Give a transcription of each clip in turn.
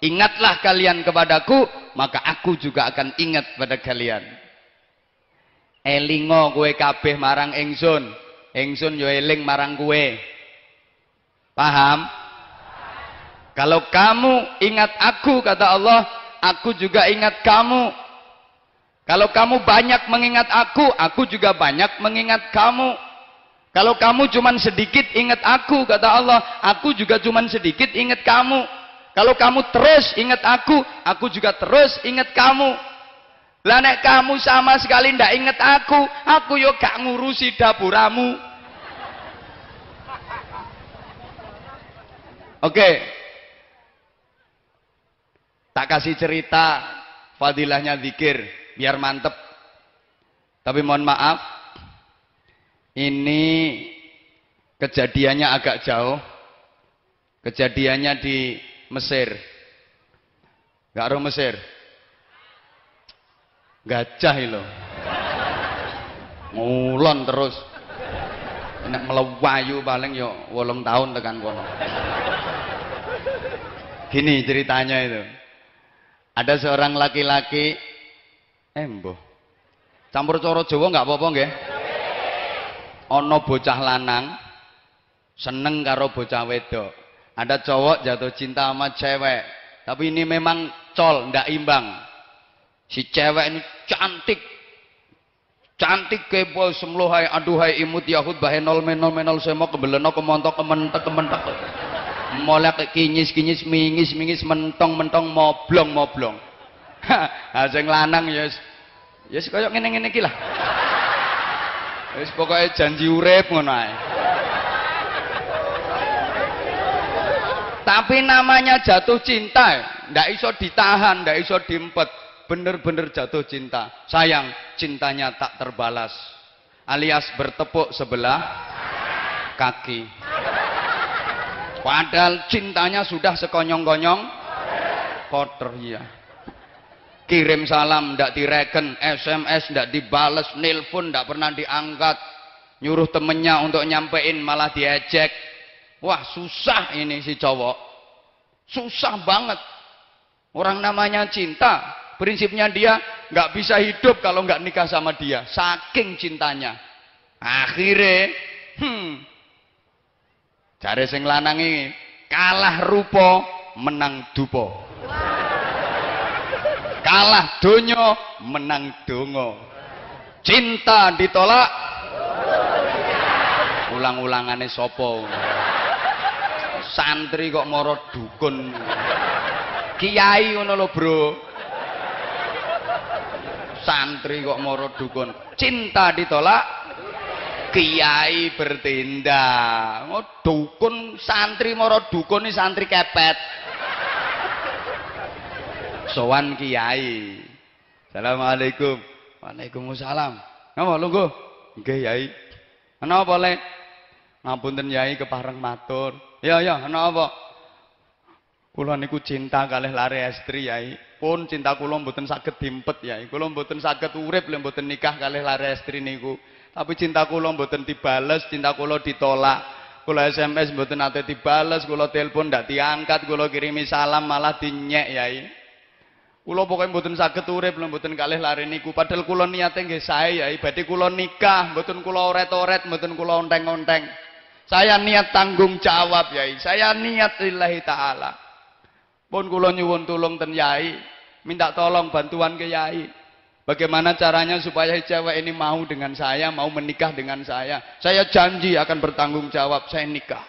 Ingatlah kalian kepadaku, maka aku juga akan ingat pada kalian. Elingo kue kabeh marang ingsun. Ingsun yo eling marang kue. Paham? Kalau kamu ingat aku kata Allah, aku juga ingat kamu. Kalau kamu banyak mengingat aku, aku juga banyak mengingat kamu. Kalau kamu cuma sedikit ingat aku, kata Allah, aku juga cuma sedikit ingat kamu. Kalau kamu terus ingat aku, aku juga terus ingat kamu. Lah nek kamu sama sekali ndak ingat aku, aku yo gak ngurusi dapuramu. Oke. Tak kasih cerita fadilahnya zikir biar mantep. Tapi mohon maaf, ini kejadiannya agak jauh. Kejadiannya di Mesir. Gak ada Mesir. Gajah itu. Ngulon terus. Nek melewayu paling yo wolong tahun tekan kono. Gini ceritanya itu. Ada seorang laki-laki embo. Campur coro Jawa nggak apa-apa nggih? Ana bocah lanang seneng karo bocah wedok. Ada cowok jatuh cinta sama cewek, tapi ini memang col, ndak imbang. Si cewek ini cantik, cantik kepo semlohai aduhai imut yahud bahenol menol menol semua kebeleno kemontok kementek kementek. Molek kinyis kinyis mingis mingis mentong mentong moblong moblong. Ha sing lanang ya ya kaya ngene-ngene iki lah. Wis pokoke janji urip ngono ae tapi namanya jatuh cinta ndak iso ditahan ndak iso diempet. Bener-bener jatuh cinta. Sayang cintanya tak terbalas. Alias bertepuk sebelah kaki. Padahal cintanya sudah sekonyong-konyong. Kotor ya kirim salam ndak direken. SMS ndak dibales. Nelpon ndak pernah diangkat. Nyuruh temennya untuk nyampein malah diejek Wah susah ini si cowok. Susah banget. Orang namanya cinta. Prinsipnya dia nggak bisa hidup kalau nggak nikah sama dia. Saking cintanya. Akhirnya, hmm, cari sing lanang ini kalah rupo menang dupo. Kalah donyo menang dongo. Cinta ditolak ulang-ulangannya sopo santri kok moro dukun. Kiai ngono bro. Santri kok moro dukun. Cinta ditolak kiai bertindak. Oh, dukun santri moro dukun ini santri kepet. Sowan kiai. Assalamualaikum. Waalaikumsalam. Ngapa lungguh? Nggih yai. Ana apa le ngapunten yai kepareng matur Ya ya, ana apa? Kula niku cinta kalih lare estri yai. Pun cinta kula mboten saged dimpet yai. Kula mboten saged urip lek mboten nikah kalih lare estri niku. Tapi cinta kula mboten dibales, cinta kula ditolak. Kula SMS mboten nate dibales, kula telepon ndak diangkat, kula kirimi salam malah dinyek yai. Kula pokoke mboten saged urip lek mboten kalih lare niku. Padahal kula niate nggih sae yai, badhe kula nikah, mboten kula oret-oret, mboten kula onteng-onteng. Saya niat tanggung jawab yai. Saya niat lillahi taala. Pun kula nyuwun tulung ten yai, minta tolong bantuan ke yai. Bagaimana caranya supaya cewek ini mau dengan saya, mau menikah dengan saya. Saya janji akan bertanggung jawab, saya nikah.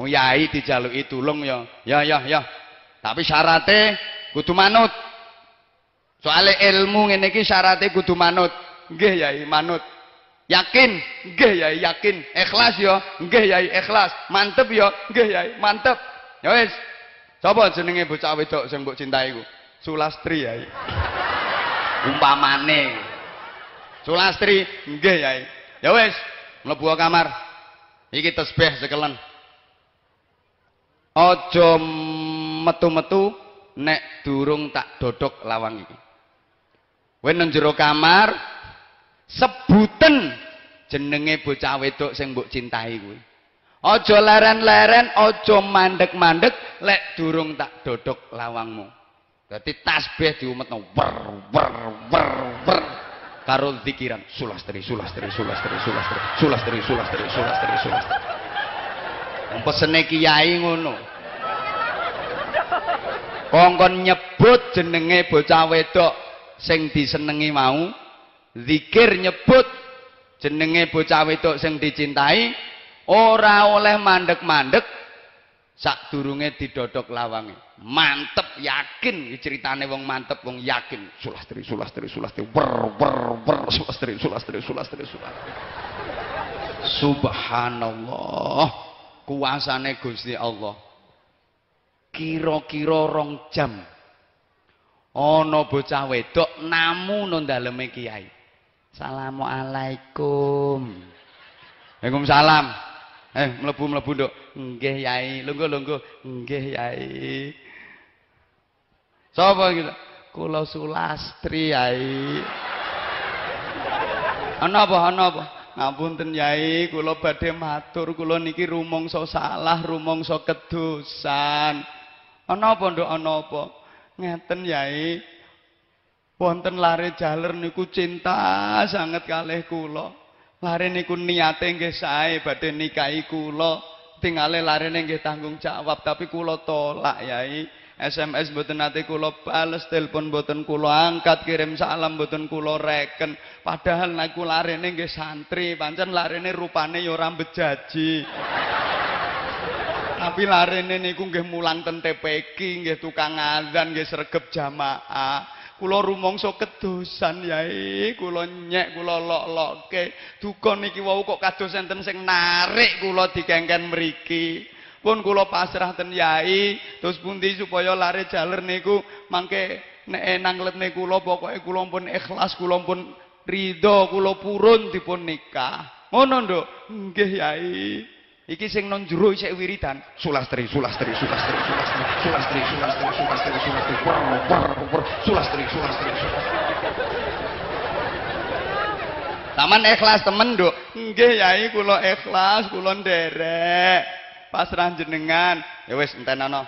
Mau yai dijaluki tulung ya. Ya ya ya. Tapi syaratnya kudu manut. Soalnya ilmu ngene iki syaratnya kudu manut. Nggih yai, manut. Yakin? Nggih Yai, yakin. Ikhlas ya? Nggih Yai, ikhlas. Mantep ya? Nggih Yai, mantep. Ya wis. Sapa jenenge bocah wedok sing mbok cintai iku? Sulastri Yai. Umpamane. Sulastri, nggih Yai. Ya wis, mlebu kamar. Iki tasbih sekelen. Aja metu-metu nek durung tak dodok lawang iki. Kowe kamar, sebuten jenenge bocah wedok sing mbok cintai kuwi. Aja leren-leren, aja mandek-mandek lek durung tak dodok lawangmu. Dadi tasbih diumetno wer wer wer wer karo zikiran sulastri sulastri sulastri sulastri sulastri sulastri sulastri sulastri. Pesene kiai ngono. Kongkon nyebut jenenge bocah wedok sing disenengi mau, zikir nyebut jenenge bocah wedok sing dicintai, ora oleh mandek-mandek sak durunge didodok lawange. Mantep yakin ceritane wong mantep wong yakin. Sulastri sulastri sulastri wer wer wer sulastri sulastri sulastri sulastri. Subhanallah kuasane Gusti Allah. Kira-kira rong jam ana bocah wedok namu nang daleme kiai Assalamualaikum Waalaikumsalam Eh, mlebu-mlebu nduk. Nggih, Yai. Lungguh-lungguh. Nggih, Yai. Sapa gitu? Kula Sulastri, Yai. Ana apa? Ana apa? Ngapunten Yai, kula badhe matur, kula niki rumangsa salah, rumangsa kedosan. Ana apa, Nduk? Ana apa? Ngeten Yai. Wonten lare jaler niku cinta sangat kalih kula. Lare niku niate nggih sae badhe nikahi kula. Tingale larene nggih tanggung jawab tapi kula tolak yai. SMS mboten nate kula bales, telepon mboten kula angkat, kirim salam mboten kula reken. Padahal niku larene nggih santri, pancen larene rupane ya ora bejaji. Tapi larene niku nggih mulang ten TPQ, nggih tukang azan, nggih sregep jamaah. Kula rumangsa kedosan yai kula nyek kula lok-lokke duka niki wau kok kados enten sing narik kula dikengken mriki pun kula pasrah ten yai terus pundi supaya lare jaler niku mangke nek enang letne kula pokoke kula pun ikhlas kula pun ridho kula purun dipun nikah ngono nduk nggih yai Iki sing non jero isih wiridan. Sulastri, sulastri, sulastri, sulastri, sulastri, sulastri, sulastri, sulastri, sulastri, sulastri, sulastri. Taman ikhlas temen, Nduk. Nggih, Yai, kula ikhlas, kula nderek. Pasrah jenengan. Ya wis entenana.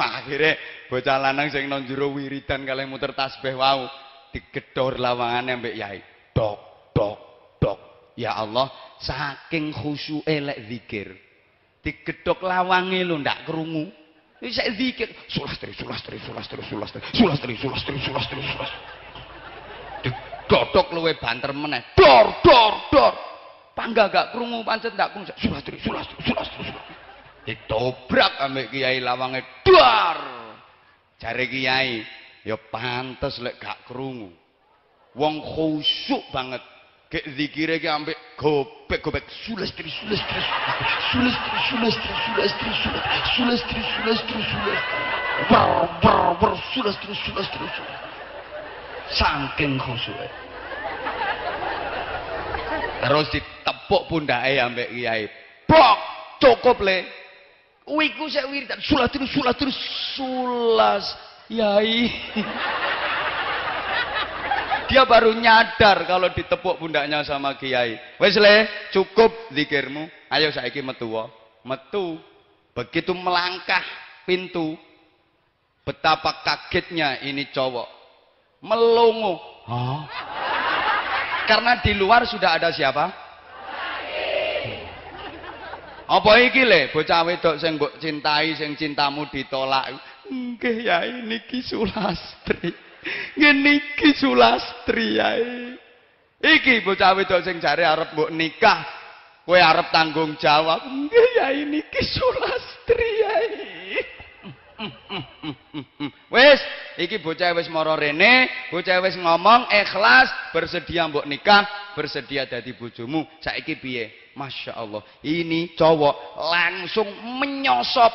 Akhire bocah lanang sing non jero wiridan kalih muter tasbih wau digedhor lawangane mbek Yai. Dok, dok, dok. Ya Allah, saking khusyuke lek zikir digedhok lawange lho ndak krungu Ini saya zikir. Sulastri, sulastri, sulastri, sulastri, sulastri, sulastri, sulastri, sulastri. Dodok luwe banter meneh. Dor, dor, dor. Pangga gak krungu pancet gak krungu. Sulastri, sulastri, sulastri, sulastri. Ditobrak ambek kiai lawange. Dor. Jare kiai, ya pantes lek gak krungu. Wong khusuk banget. Kek zikire ki ambek gopek gopek sulastri sulastri sulastri sulastri sulastri sulastri sulastri sulastri wer wer wer sulastri sulastri saking khusyuke terus ditepuk pundake ambek kiai. Bok cukup le. Wiku sik wiridan. Sulastri sulastri sulas yai dia baru nyadar kalau ditepuk pundaknya sama kiai. Wes le, cukup zikirmu. Ayo saiki metu Metu. Begitu melangkah pintu, betapa kagetnya ini cowok. Melongo. Hah? Karena di luar sudah ada siapa? Apa iki le bocah wedok sing mbok cintai sing cintamu ditolak? Nggih ya ini ki Sulastri. Ngene iki sulastri iki bocah wedok sing jare arep mbok nikah kowe arep tanggung jawab. Nggih ya niki sulastri ae. Wis iki bocah wis mara rene bocah wis ngomong ikhlas bersedia mbok nikah bersedia dadi bojomu. Saiki piye? Masya Allah ini cowok langsung menyosop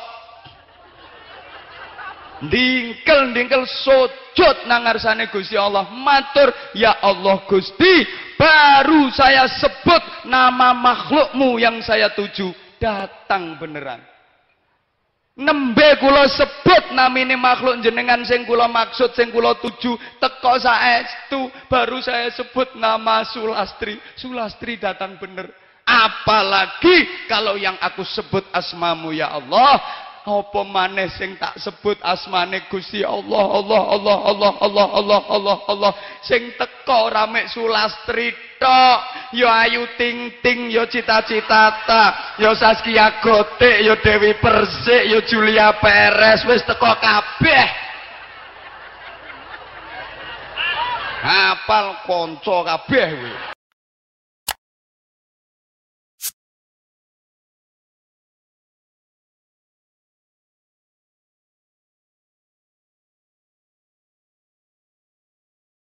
Dingkel dingkel sujud nang ngarsane Gusti Allah. Matur ya Allah Gusti baru saya sebut nama makhlukmu yang saya tuju. Datang beneran. Nembe kula sebut namine makhluk jenengan sing kula maksud sing kula tuju. Teko saestu baru saya sebut nama Sulastri. Sulastri datang bener. Apalagi kalau yang aku sebut asmamu ya Allah apa maneh sing tak sebut asmane Gusti Allah Allah Allah Allah Allah Allah Allah Allah. Sing teko rame sulastri tok ya Ayu Ting Ting ya Cita Citata ya Saskia Gotik ya Dewi Persik ya Julia Perez. Wis teko kabeh. Hafal kanca kabeh kuwi